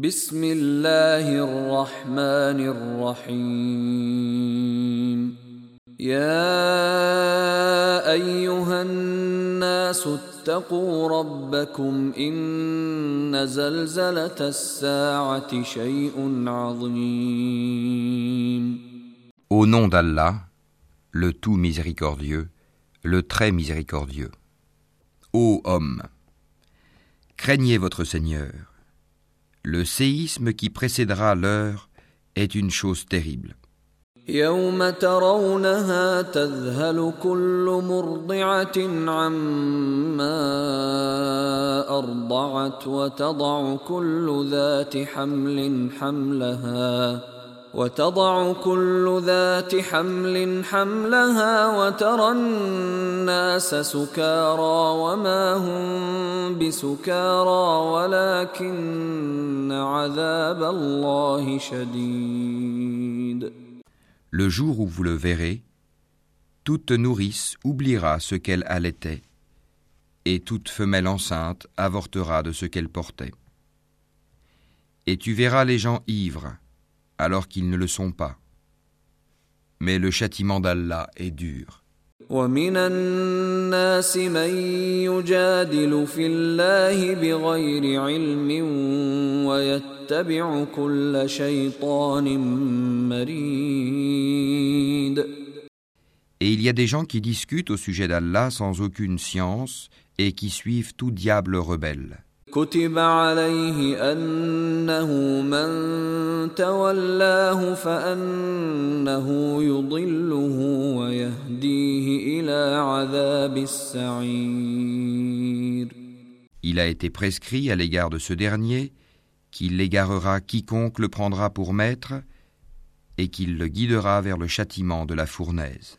بسم الله الرحمن الرحيم يا ايها الناس اتقوا ربكم ان زلزله الساعة شيء عظيم Au nom d'Allah, le tout miséricordieux, le très miséricordieux. Ô homme, craignez votre Seigneur. Le séisme qui précédera l'heure est une chose terrible. يوم ترونها تذهل كل مرضعة عما أرضعت وتضع كل ذات حمل حملها وتضع كل ذات حمل حملها وترى الناس سكارى وما هم بسكارى ولكن عذاب الله شديد Le jour où vous le verrez, toute nourrice oubliera ce qu'elle allaitait, et toute femelle enceinte avortera de ce qu'elle portait. Et tu verras les gens ivres, alors qu'ils ne le sont pas. Mais le châtiment d'Allah est dur. ومن الناس من يجادل في الله بغير علم ويتبع كل شيطان مريد Et il y a des gens qui discutent au sujet d'Allah sans aucune science et qui suivent tout diable rebelle. كتب عليه أنه من تولاه فأنه يضله ويهديه إلى عذاب السعير Il a été prescrit à l'égard de ce dernier qu'il l'égarera quiconque le prendra pour maître et qu'il le guidera vers le châtiment de la fournaise.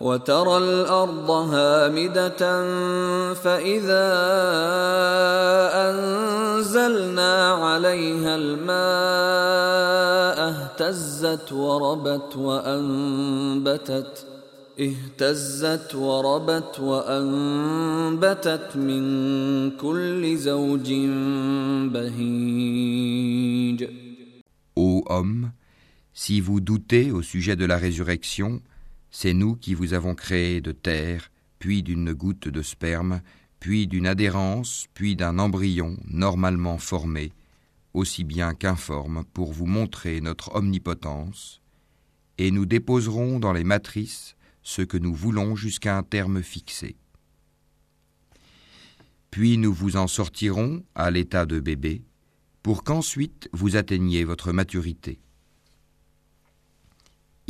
وترى الأرض هامدة فإذا أنزلنا عليها الماء اهتزت وربت وأنبتت اهتزت وربت وأنبتت من كل زوج بهيج. Ô homme, si vous doutez au sujet de la résurrection, C'est nous qui vous avons créé de terre, puis d'une goutte de sperme, puis d'une adhérence, puis d'un embryon normalement formé, aussi bien qu'informe, pour vous montrer notre omnipotence, et nous déposerons dans les matrices ce que nous voulons jusqu'à un terme fixé. Puis nous vous en sortirons à l'état de bébé, pour qu'ensuite vous atteigniez votre maturité.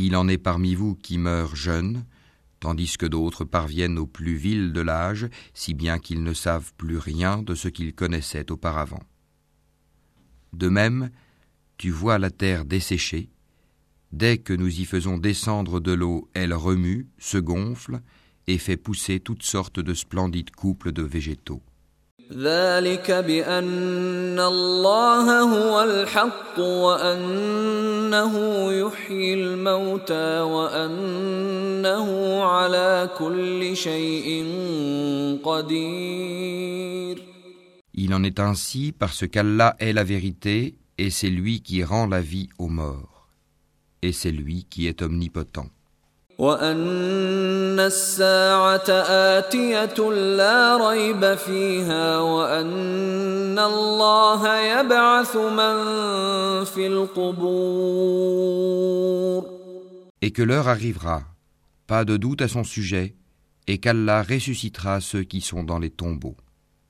Il en est parmi vous qui meurent jeunes, tandis que d'autres parviennent au plus vil de l'âge, si bien qu'ils ne savent plus rien de ce qu'ils connaissaient auparavant. De même, tu vois la terre desséchée, dès que nous y faisons descendre de l'eau, elle remue, se gonfle et fait pousser toutes sortes de splendides couples de végétaux. ذلك بأن الله هو الحق وأنه يحيي الموتى وأنه على كل شيء قدير Il en est ainsi parce qu'Allah est la vérité et c'est lui qui rend la vie aux morts. Et c'est lui qui est omnipotent. وأن الساعة آتية لا ريب فيها وأن الله يبعث من في القبور Et que l'heure arrivera, pas de doute à son sujet, et qu'Allah ressuscitera ceux qui sont dans les tombeaux.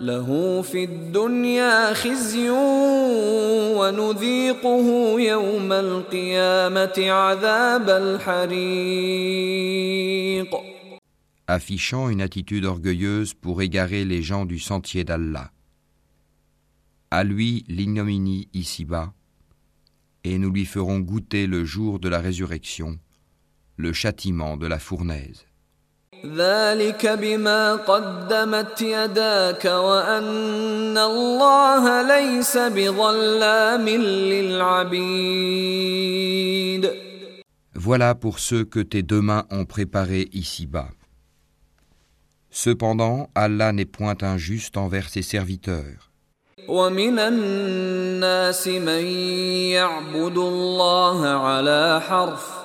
له في الدنيا خزي ونذيقه يوم القيامة عذاب الحريق affichant une attitude orgueilleuse pour égarer les gens du sentier d'Allah. À lui l'ignominie ici-bas, et nous lui ferons goûter le jour de la résurrection, le châtiment de la fournaise. ذلك بما قدمت يداك وأن الله ليس بظلام للعبيد Voilà pour ceux que tes deux mains ont préparés ici-bas. Cependant, Allah n'est point injuste envers ses serviteurs. ومن الناس من يعبد الله على حرف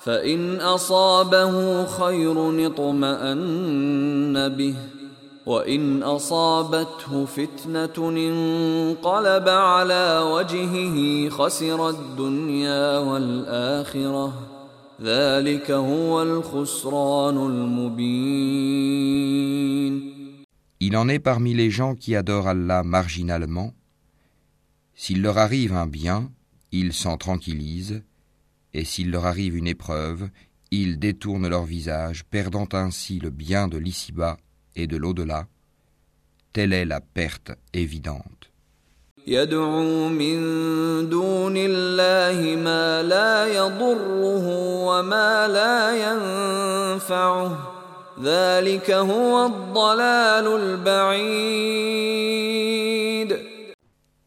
فإن أصابه خير اطمأن به وإن أصابته فتنة انقلب على وجهه خسر الدنيا والآخرة ذلك هو الخسران المبين Il en est parmi les gens qui adorent Allah marginalement. S'il leur arrive un bien, ils s'en tranquillisent, et s'il leur arrive une épreuve, ils détournent leur visage, perdant ainsi le bien de l'ici-bas et de l'au-delà. Telle est la perte évidente.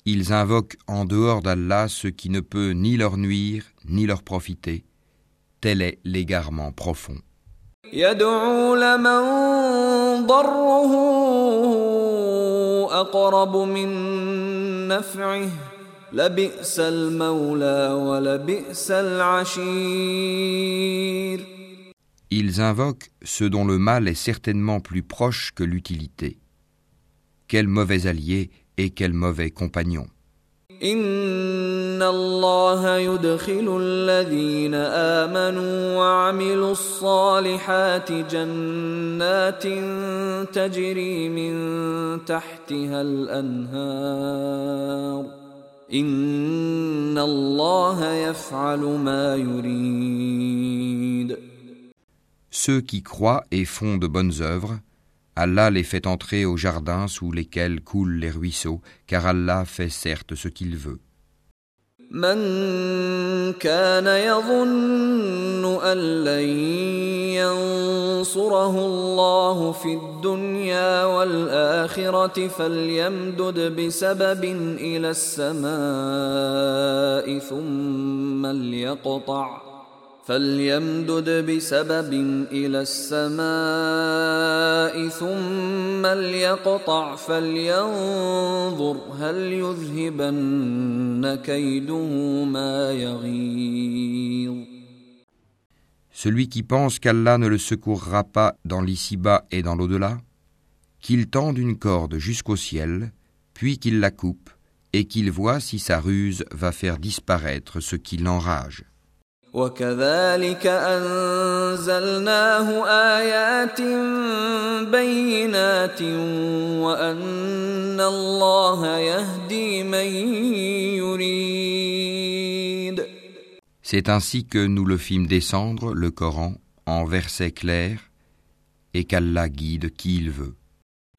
Ils invoquent en dehors d'Allah ce qui ne peut ni leur nuire ni leur profiter, tel est l'égarement profond. Ils invoquent ce dont le mal est certainement plus proche que l'utilité. Quel mauvais allié et quel mauvais compagnon. إن الله يدخل الذين آمنوا وعملوا الصالحات جنات تجري من تحتها الأنهار إن الله يفعل ما يريد Ceux qui croient et font de bonnes œuvres, Allah les fait entrer au jardin sous lesquels coulent les ruisseaux, car Allah fait certes ce qu'il veut. من كان يظن أن لن ينصره الله في الدنيا والآخرة فليمدد بسبب إلى السماء ثم ليقطع فليمدد بسبب إلى السماء ثم ليقطع فلينظر هل يذهبن كيده ما يغيظ Celui qui pense qu'Allah ne le secourra pas dans l'ici-bas et dans l'au-delà, qu'il tende une corde jusqu'au ciel, puis qu'il la coupe, et qu'il voit si sa ruse va faire disparaître ce qui l'enrage. وكذلك أنزلناه آيات بينات وأن الله يهدي من يريد C'est ainsi que nous le fîmes descendre, le Coran, en versets clairs, et qu'Allah guide qui il veut.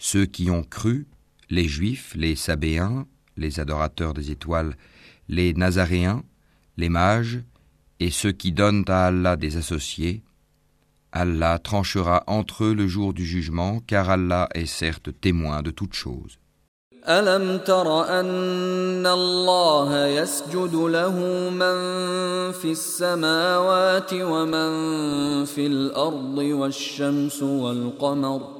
Ceux qui ont cru, les Juifs, les Sabéens, les adorateurs des étoiles, les Nazaréens, les mages, et ceux qui donnent à Allah des associés, Allah tranchera entre eux le jour du jugement, car Allah est certes témoin de toutes choses. والشمس والقمر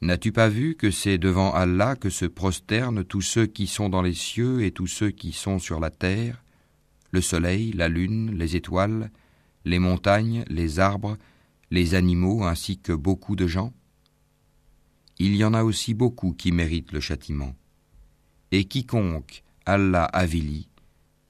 N'as-tu pas vu que c'est devant Allah que se prosternent tous ceux qui sont dans les cieux et tous ceux qui sont sur la terre, le soleil, la lune, les étoiles, les montagnes, les arbres, les animaux ainsi que beaucoup de gens? Il y en a aussi beaucoup qui méritent le châtiment. Et quiconque Allah avilit,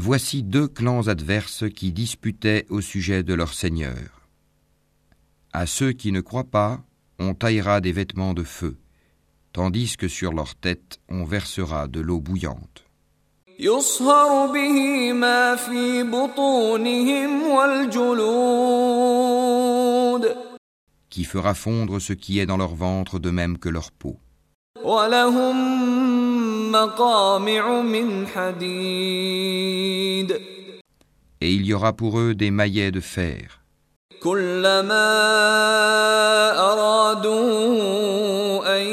Voici deux clans adverses qui disputaient au sujet de leur Seigneur. À ceux qui ne croient pas, on taillera des vêtements de feu, tandis que sur leur tête on versera de l'eau bouillante. Qui fera fondre ce qui est dans leur ventre de même que leur peau. مقامع من حديد Et il y aura pour eux des maillets de fer. كلما أرادوا أن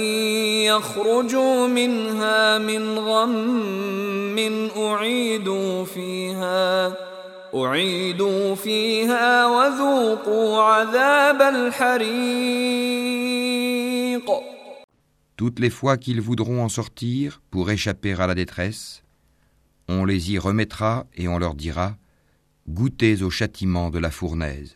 يخرجوا منها من غم أعيدوا فيها أعيدوا فيها وذوقوا عذاب الحريق Toutes les fois qu'ils voudront en sortir pour échapper à la détresse, on les y remettra et on leur dira Goûtez au châtiment de la fournaise.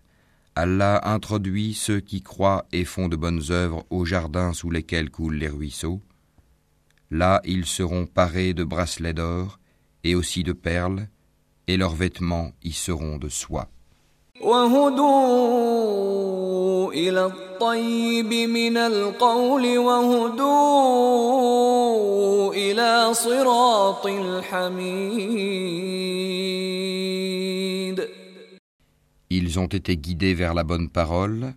Allah introduit ceux qui croient et font de bonnes œuvres aux jardins sous lesquels coulent les ruisseaux, Là, ils seront parés de bracelets d'or et aussi de perles, et leurs vêtements y seront de soie. Ils ont été guidés vers la bonne parole,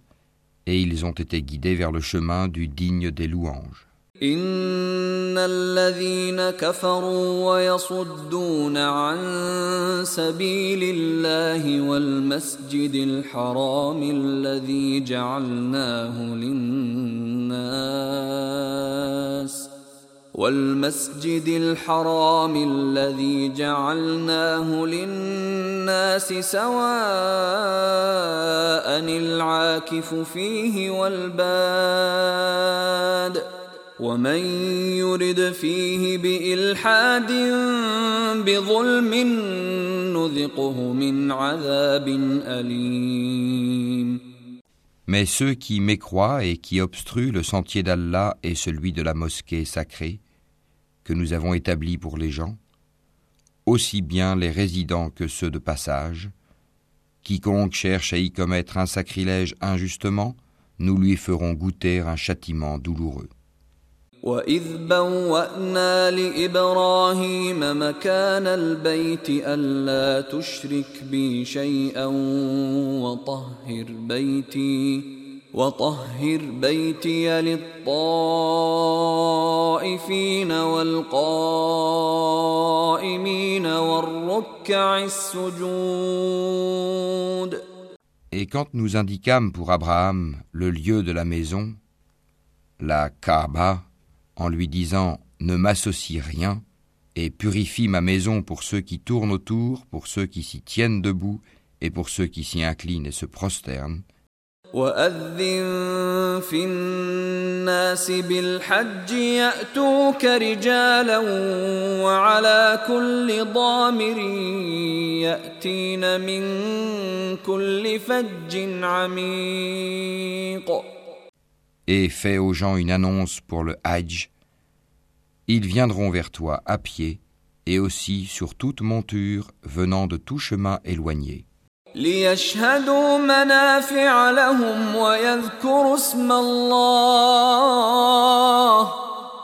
et ils ont été guidés vers le chemin du digne des louanges. ان الذين كفروا ويصدون عن سبيل الله والمسجد الحرام الذي جعلناه للناس والمسجد الحرام الذي جعلناه للناس سواء العاكف فيه والباد ومن يرد فيه بإلحاد بظلم نذقه من عذاب أليم Mais ceux qui mécroient et qui obstruent le sentier d'Allah et celui de la mosquée sacrée, que nous avons établi pour les gens, aussi bien les résidents que ceux de passage. Quiconque cherche à y commettre un sacrilège injustement, nous lui ferons goûter un châtiment douloureux. وإذ بوأنا لإبراهيم مكان البيت ألا تشرك بي شيئا وطهر بيتي وطهر بيتي للطائفين والقائمين والركع السجود. Et quand nous indiquâmes pour Abraham le lieu de la maison, la Kaaba, en lui disant Ne m'associe rien, et purifie ma maison pour ceux qui tournent autour, pour ceux qui s'y tiennent debout, et pour ceux qui s'y inclinent et se prosternent, واذن في الناس بالحج ياتوك رجالا وعلى كل ضامر ياتين من كل فج عميق Et fais aux gens une annonce pour le Hajj. Ils viendront vers toi à pied et aussi sur toute monture venant de tout chemin éloigné. ليشهدوا منافع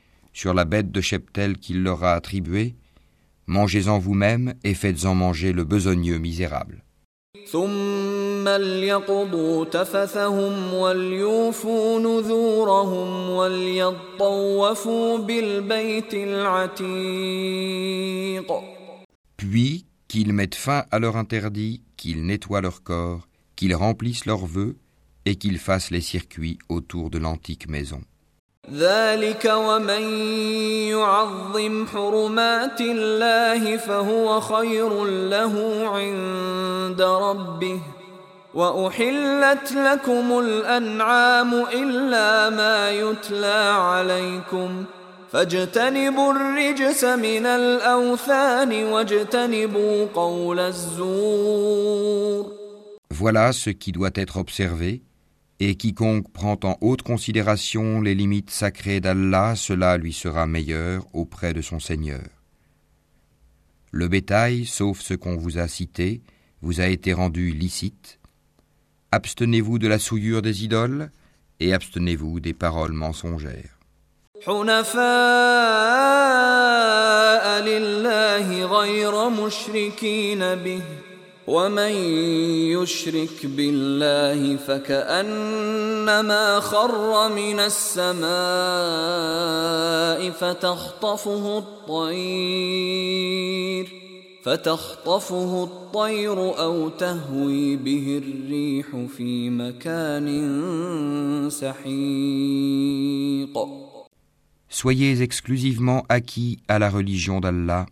sur la bête de cheptel qu'il leur a attribuée, mangez-en vous-même et faites-en manger le besogneux misérable. Puis qu'ils mettent fin à leur interdit, qu'ils nettoient leur corps, qu'ils remplissent leurs vœux et qu'ils fassent les circuits autour de l'antique maison. ذلك ومن يعظم حرمات الله فهو خير له عند ربه واحلت لكم الانعام الا ما يتلى عليكم فاجتنبوا الرجس من الاوثان واجتنبوا قول الزور Voilà ce qui doit être observé. Et quiconque prend en haute considération les limites sacrées d'Allah, cela lui sera meilleur auprès de son Seigneur. Le bétail, sauf ce qu'on vous a cité, vous a été rendu licite. Abstenez-vous de la souillure des idoles et abstenez-vous des paroles mensongères. ومن يشرك بالله فكأنما خر من السماء فتخطفه الطير فتخطفه الطير أو تهوي به الريح في مكان سحيق Soyez exclusivement acquis à la religion d'Allah.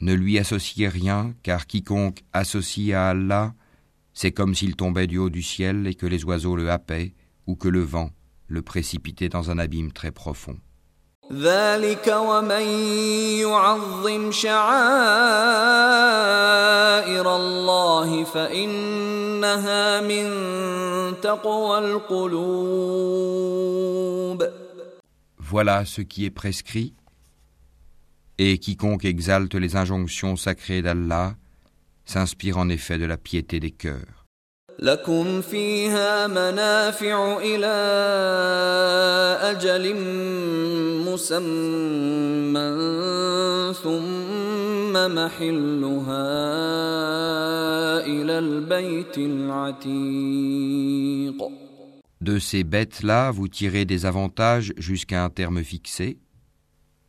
Ne lui associez rien, car quiconque associe à Allah, c'est comme s'il tombait du haut du ciel et que les oiseaux le happaient, ou que le vent le précipitait dans un abîme très profond. Voilà ce qui est prescrit. Et quiconque exalte les injonctions sacrées d'Allah s'inspire en effet de la piété des cœurs. لكم فيها منافع إلى أجل مسمى ثم محلها إلى البيت العتيق De ces bêtes-là, vous tirez des avantages jusqu'à un terme fixé,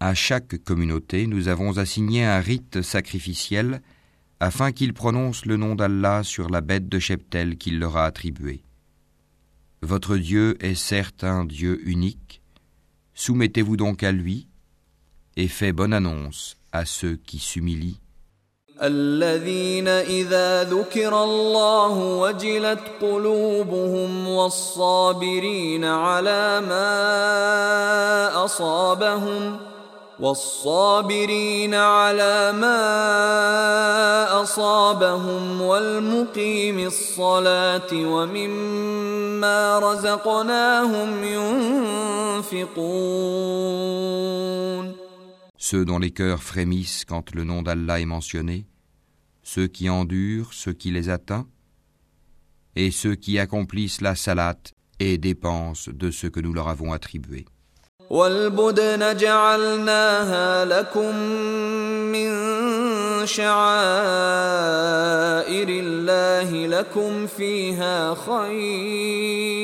À chaque communauté, nous avons assigné un rite sacrificiel afin qu'ils prononcent le nom d'Allah sur la bête de cheptel qu'il leur a attribuée. Votre Dieu est certes un Dieu unique. Soumettez-vous donc à lui et faites bonne annonce à ceux qui s'humilient. الذين إذا ذكر الله وجلت قلوبهم والصابرين على ما أصابهم والصابرين على ما أصابهم والمقيم الصلاة ومما رزقناهم ينفقون Ceux dont les cœurs frémissent quand le nom d'Allah est mentionné, ceux qui endurent ce qui les atteint, et ceux qui accomplissent la salat et dépensent de ce que nous leur avons attribué. والبدن جعلناها لكم من شعائر الله لكم فيها خير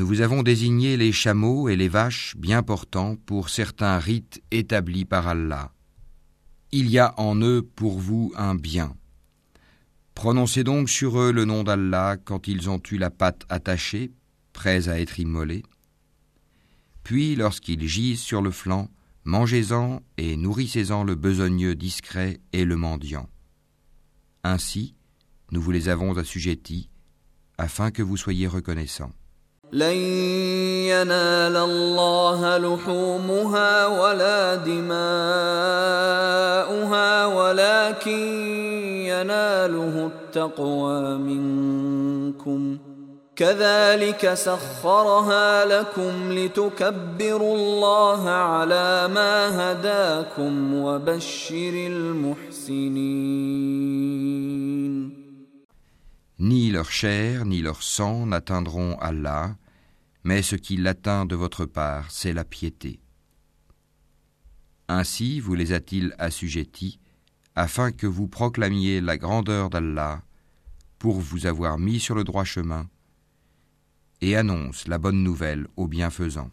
Nous vous avons désigné les chameaux et les vaches bien portants pour certains rites établis par Allah. Il y a en eux pour vous un bien. Prononcez donc sur eux le nom d'Allah quand ils ont eu la patte attachée, prêts à être immolés. Puis, lorsqu'ils gisent sur le flanc, mangez-en et nourrissez-en le besogneux discret et le mendiant. Ainsi, nous vous les avons assujettis, afin que vous soyez reconnaissants. لن ينال الله لحومها ولا دماؤها ولكن يناله التقوى منكم. كذلك سخرها لكم لتكبروا الله على ما هداكم وبشر المحسنين. Ni leur chair ni leur sang n'atteindront Allah, mais ce qui l'atteint de votre part, c'est la piété. Ainsi vous les a-t-il assujettis, afin que vous proclamiez la grandeur d'Allah, pour vous avoir mis sur le droit chemin, et annonce la bonne nouvelle aux bienfaisants.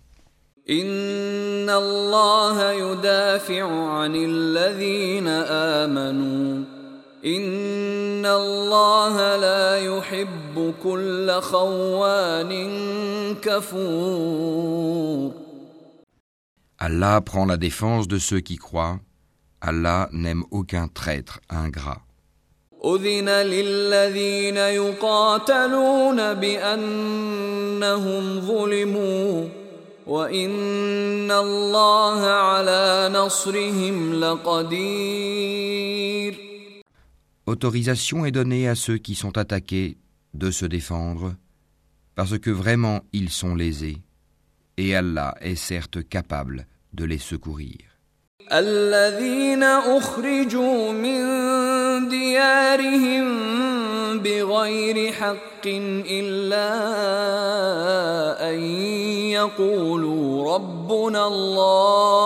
إن الله لا يحب كل خوان كفور Allah prend la défense de ceux qui croient. Allah n'aime aucun traître ingrat. أذن للذين يقاتلون بأنهم ظلموا وإن الله على نصرهم لقدير Autorisation est donnée à ceux qui sont attaqués de se défendre, parce que vraiment ils sont lésés, et Allah est certes capable de les secourir. الذين أخرجوا من ديارهم بغير حق إلا أن يقولوا ربنا الله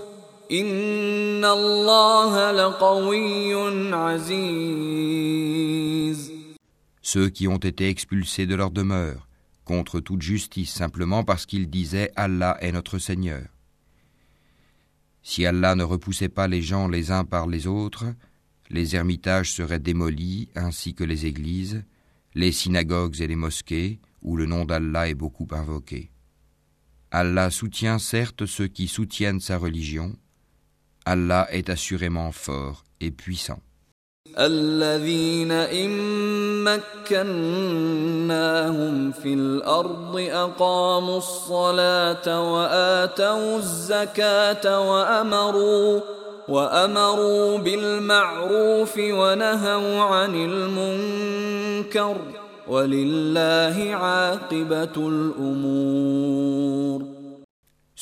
Ceux qui ont été expulsés de leur demeure, contre toute justice simplement parce qu'ils disaient Allah est notre Seigneur. Si Allah ne repoussait pas les gens les uns par les autres, les ermitages seraient démolis ainsi que les églises, les synagogues et les mosquées où le nom d'Allah est beaucoup invoqué. Allah soutient certes ceux qui soutiennent sa religion, Allah est assurément fort et puissant. الذين إن مكناهم في الأرض أقاموا الصلاة وآتوا الزكاة وأمروا وأمروا بالمعروف ونهوا عن المنكر ولله عاقبة الأمور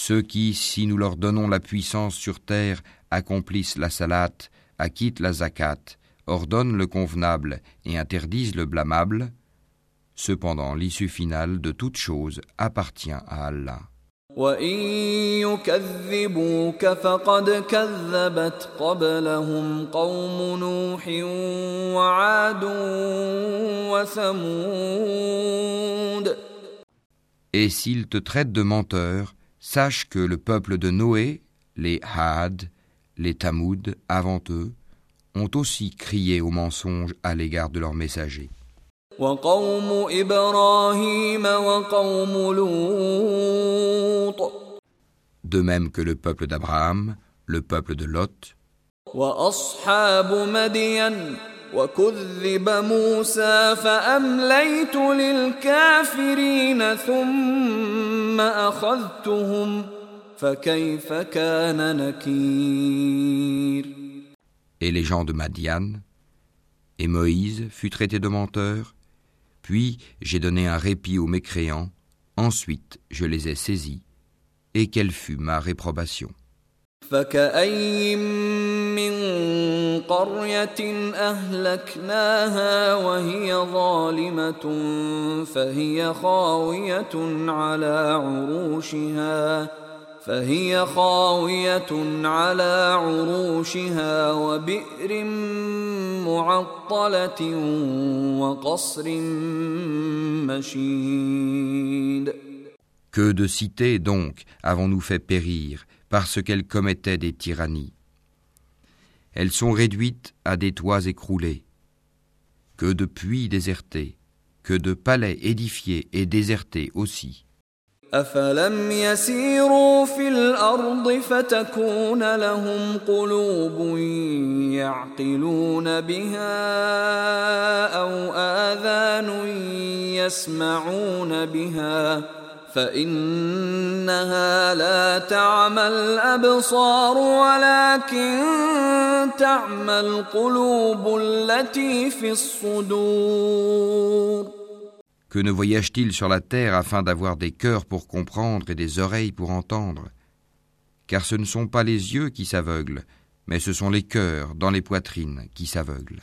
ceux qui, si nous leur donnons la puissance sur terre, accomplissent la salat, acquittent la zakat, ordonnent le convenable et interdisent le blâmable, cependant l'issue finale de toute chose appartient à Allah. Et s'ils te traitent de menteur, sache que le peuple de Noé, les Had, les Tamoud avant eux, ont aussi crié au mensonge à l'égard de leurs messagers. De même que le peuple d'Abraham, le peuple de Lot, et les gens de Madian, et Moïse fut traité de menteur, puis j'ai donné un répit aux mécréants, ensuite je les ai saisis, et quelle fut ma réprobation. Combien Que de cités donc avons-nous fait périr parce qu'elles commettaient des tyrannies Elles sont réduites à des toits écroulés. Que de puits désertés, que de palais édifiés et désertés aussi. أفلم يسيروا في الأرض فتكون لهم قلوب يعقلون بها أو آذان يسمعون بها فإنها لا تعمى الأبصار ولكن تعمى القلوب التي في الصدور Que ne voyage-t-il sur la terre afin d'avoir des cœurs pour comprendre et des oreilles pour entendre Car ce ne sont pas les yeux qui s'aveuglent, mais ce sont les cœurs dans les poitrines qui s'aveuglent.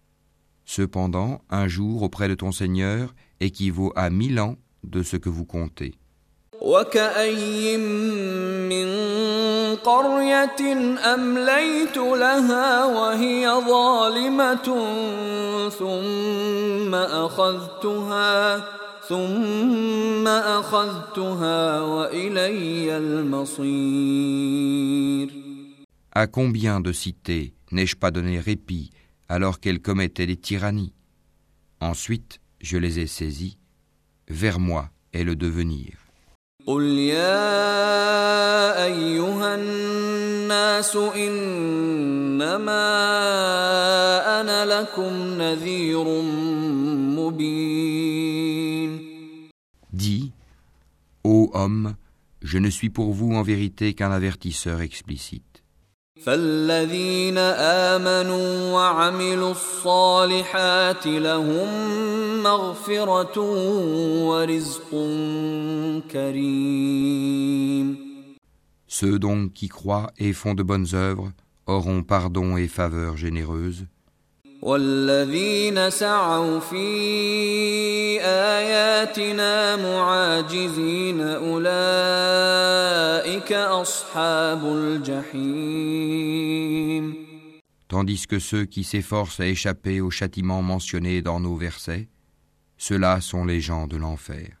Cependant, un jour auprès de ton Seigneur équivaut à mille ans de ce que vous comptez. ثم أخذتها وإلي المصير À combien de cités n'ai-je pas donné répit alors qu'elles commettaient des tyrannies Ensuite, je les ai saisies. Vers moi est le devenir. قل يا أيها الناس إنما أنا لكم نذير مبين Dis, ô homme, je ne suis pour vous en vérité qu'un avertisseur explicite. فالذين آمنوا وعملوا الصالحات لهم مغفرة ورزق كريم Ceux donc qui croient et font de bonnes œuvres auront pardon et faveur généreuse. والذين سعوا في آياتنا معاجزين أولئك أصحاب الجحيم Tandis que ceux qui s'efforcent à échapper au châtiment mentionné dans nos versets, ceux-là sont les gens de l'enfer.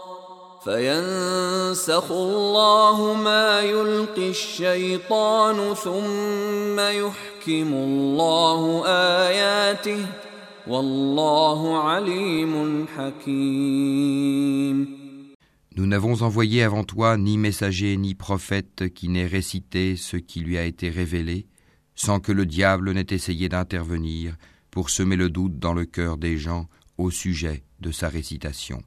فينسخ الله ما يلقي الشيطان ثم يحكم الله آياته والله عليم حكيم Nous n'avons envoyé avant toi ni messager ni prophète qui n'ait récité ce qui lui a été révélé, sans que le diable n'ait essayé d'intervenir pour semer le doute dans le cœur des gens au sujet de sa récitation.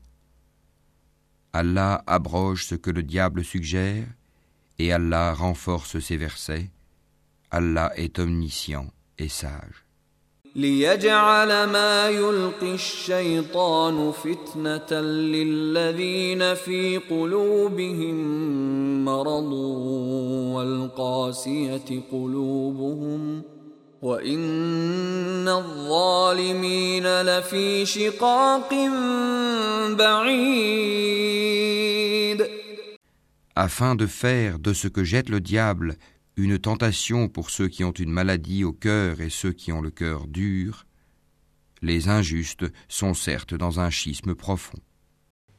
Allah abroge ce que le diable suggère et Allah renforce ses versets. Allah est omniscient et sage. ليجعل ما يلقي الشيطان فتنة للذين في قلوبهم مرض والقاسية قلوبهم وإن الظالمين لفي شقاق بعيد Afin de faire de ce que jette le diable une tentation pour ceux qui ont une maladie au cœur et ceux qui ont le cœur dur, les injustes sont certes dans un schisme profond.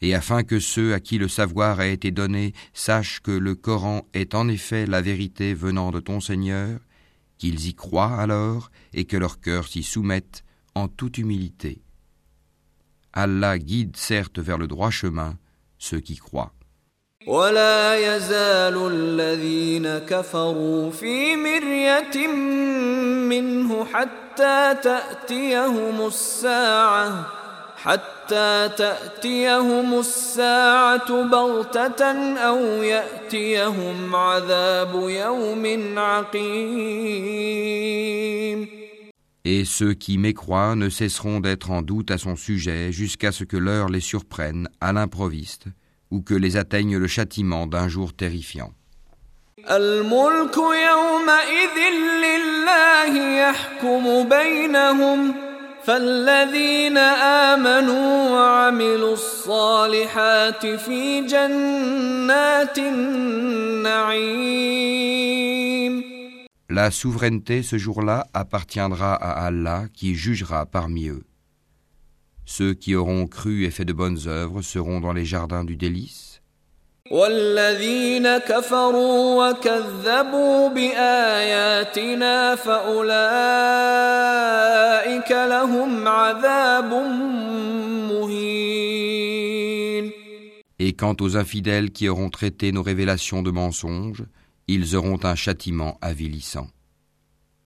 et afin que ceux à qui le savoir a été donné sachent que le Coran est en effet la vérité venant de ton Seigneur, qu'ils y croient alors et que leur cœur s'y soumette en toute humilité. Allah guide certes vers le droit chemin ceux qui croient. Et ceux qui mécroient ne cesseront d'être en doute à son sujet jusqu'à ce que l'heure les surprenne à l'improviste ou que les atteigne le châtiment d'un jour terrifiant. فالذين آمنوا وعملوا الصالحات في جنات النعيم La souveraineté ce jour-là appartiendra à Allah qui jugera parmi eux. Ceux qui auront cru et fait de bonnes œuvres seront dans les jardins du délice. والذين كفروا وكذبوا بآياتنا فأولئك لهم عذاب مهين Et quant aux infidèles qui auront traité nos révélations de mensonges, ils auront un châtiment avilissant.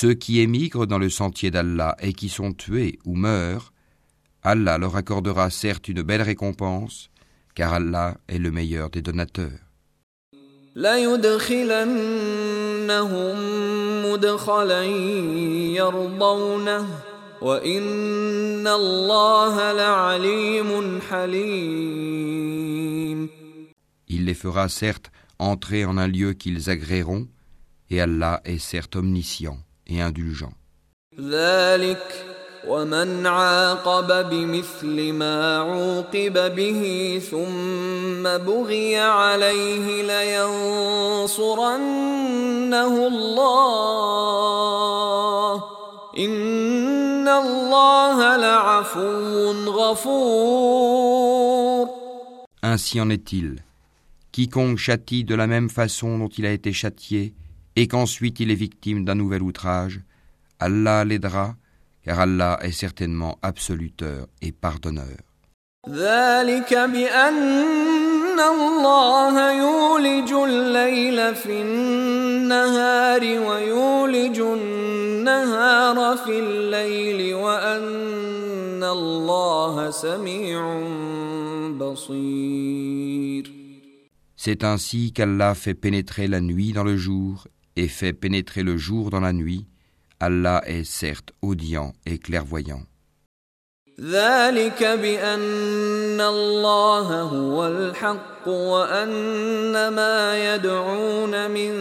Ceux qui émigrent dans le sentier d'Allah et qui sont tués ou meurent, Allah leur accordera certes une belle récompense, car Allah est le meilleur des donateurs. Il les fera certes entrer en un lieu qu'ils agréeront, et Allah est certes omniscient et indulgent. ومن عاقب بمثل ما عوقب به ثم بغي عليه لينصرنه الله إن الله لعفو غفور Ainsi en est-il. Quiconque châtie de la même façon dont il a été châtié, et qu'ensuite il est victime d'un nouvel outrage, Allah l'aidera, car Allah est certainement absoluteur et pardonneur. C'est ainsi qu'Allah fait pénétrer la nuit dans le jour et fait pénétrer le jour dans la nuit, Allah est certes audient et clairvoyant. ذلك بأن الله هو الحق وأن ما يدعون من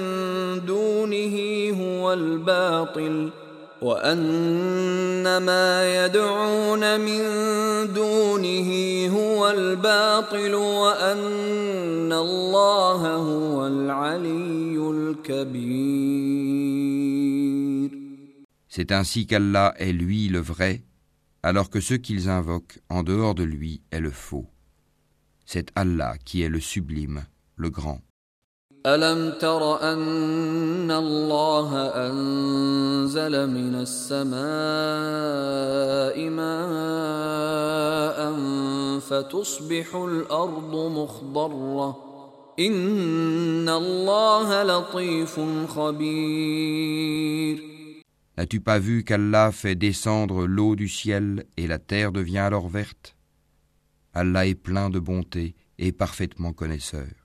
دونه هو الباطل وأن ما يدعون من دونه هو الباطل وأن الله هو العلي الكبير C'est ainsi qu'Allah est lui le vrai, alors que ceux qu'ils invoquent en dehors de lui est le faux. C'est Allah qui est le sublime, le grand. ألم تر أن الله أنزل من السماء ماء فتصبح الأرض مخضرة إن الله لطيف خبير N'as-tu pas vu qu'Allah fait descendre l'eau du ciel et la terre devient alors verte Allah est plein de bonté et parfaitement connaisseur.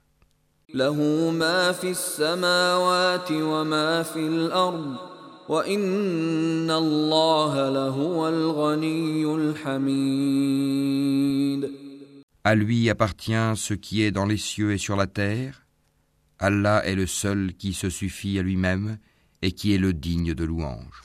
À lui appartient ce qui est dans les cieux et sur la terre. Allah est le seul qui se suffit à lui-même et qui est le digne de louange.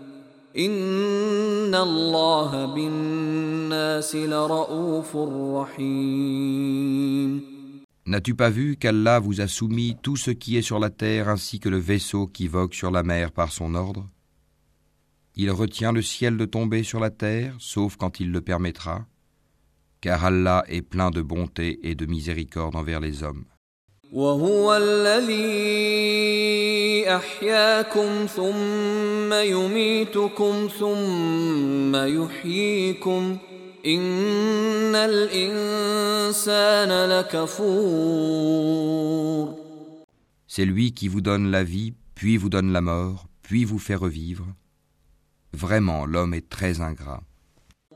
N'as-tu pas vu qu'Allah vous a soumis tout ce qui est sur la terre ainsi que le vaisseau qui vogue sur la mer par son ordre? Il retient le ciel de tomber sur la terre, sauf quand il le permettra, car Allah est plein de bonté et de miséricorde envers les hommes. وهو الذي احياكم ثم يميتكم ثم يحييكم ان الانسان لكفور C'est lui qui vous donne la vie, puis vous donne la mort, puis vous fait revivre. Vraiment, l'homme est très ingrat.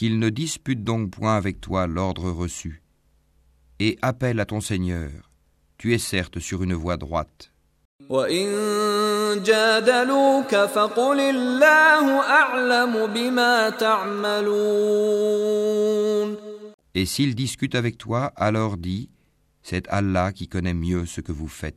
qu'il ne dispute donc point avec toi l'ordre reçu, et appelle à ton Seigneur, tu es certes sur une voie droite. Et s'il discute avec toi, alors dis, c'est Allah qui connaît mieux ce que vous faites.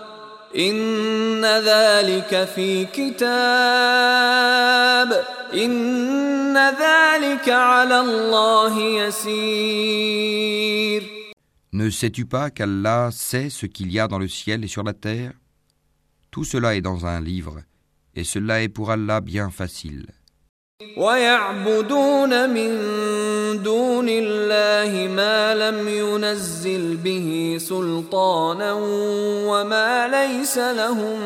إن ذلك في كتاب إن ذلك على الله يسير Ne sais-tu pas qu'Allah sait ce qu'il y a dans le ciel et sur la terre Tout cela est dans un livre, et cela est pour Allah bien facile. ويعبدون من دون الله ما لم ينزل به سلطانا وما ليس لهم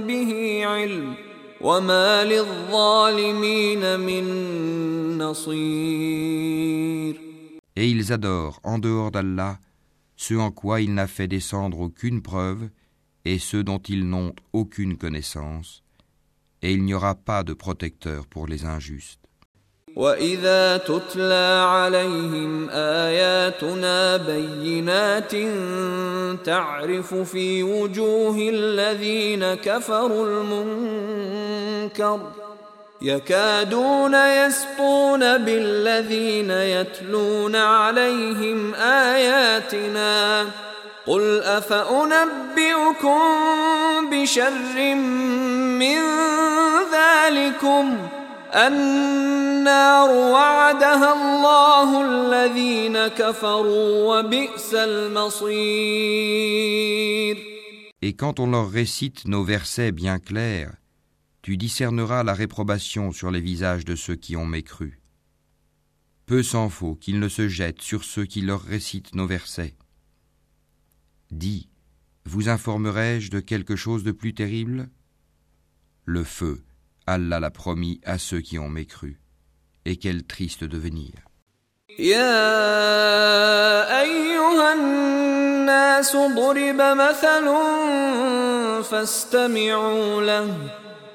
به علم وما للظالمين من نصير Et ils adorent en dehors d'Allah ce en quoi il n'a fait descendre aucune preuve et ceux dont ils n'ont aucune connaissance, et il n'y aura pas de protecteur pour les injustes. وإذا تتلى عليهم آياتنا بينات تعرف في وجوه الذين كفروا المنكر يكادون يسطون بالذين يتلون عليهم آياتنا قل أفأنبئكم بشر من ذلكم النار وعدها الله الذين كفروا وبئس المصير Et quand on leur récite nos versets bien clairs, tu discerneras la réprobation sur les visages de ceux qui ont mécru. Peu s'en faut qu'ils ne se jettent sur ceux qui leur récitent nos versets. Dis, vous informerai-je de quelque chose de plus terrible? Le feu, Allah l'a promis à ceux qui ont mécru. Et quel triste devenir.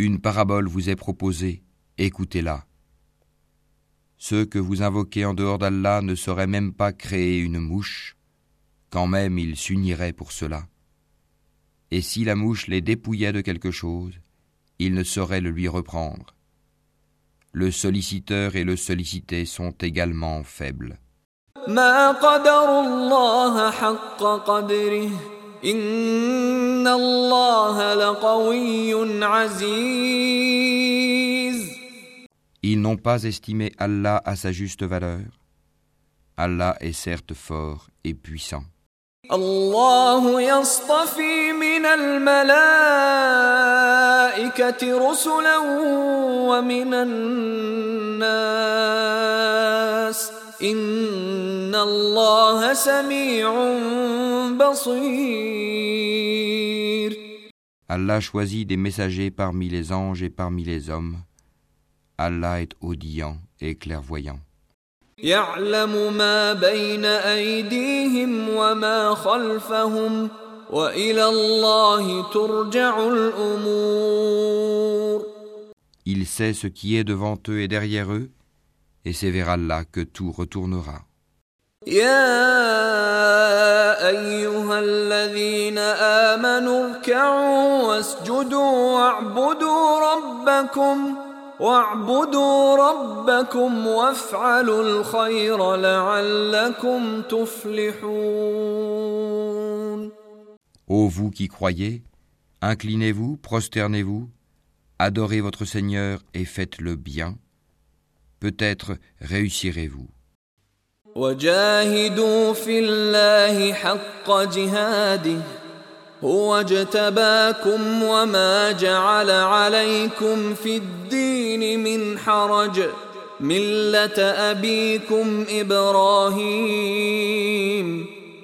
une parabole vous est proposée, écoutez-la. Ceux que vous invoquez en dehors d'Allah ne sauraient même pas créer une mouche, quand même ils s'uniraient pour cela. Et si la mouche les dépouillait de quelque chose, ils ne sauraient le lui reprendre. Le solliciteur et le sollicité sont également faibles. ما قدروا الله حق قدره إن الله لقوي عزيز Ils n'ont pas estimé Allah à sa juste valeur. Allah est certes fort et puissant. الله يصطفي من الملائكة رسلا ومن الناس إن الله سميع بصير Allah choisit des messagers parmi les anges et parmi les hommes. Allah est audient et clairvoyant. يعلم ما بين أيديهم وما خلفهم وإلى الله ترجع الأمور Il sait ce qui est devant eux et derrière eux, et c'est vers Allah que tout retournera. يا يا ايها الذين امنوا اركعوا واسجدوا واعبدوا ربكم واعبدوا ربكم وافعلوا الخير لعلكم تفلحون Ô vous qui croyez, inclinez-vous, prosternez-vous, adorez votre Seigneur et faites le bien. Peut-être réussirez-vous. وجاهدوا في الله حق جهاده هو اجتباكم وما جعل عليكم في الدين من حرج مله ابيكم ابراهيم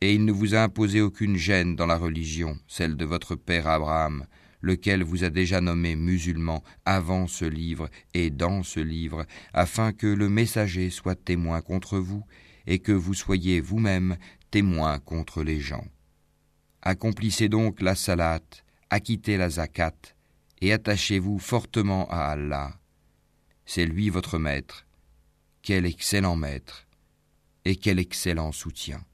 Et il ne vous a imposé aucune gêne dans la religion, celle de votre père Abraham, lequel vous a déjà nommé musulman avant ce livre et dans ce livre, afin que le messager soit témoin contre vous et que vous soyez vous-même témoin contre les gens. Accomplissez donc la salat, acquittez la zakat et attachez-vous fortement à Allah c'est lui votre maître. Quel excellent maître et quel excellent soutien.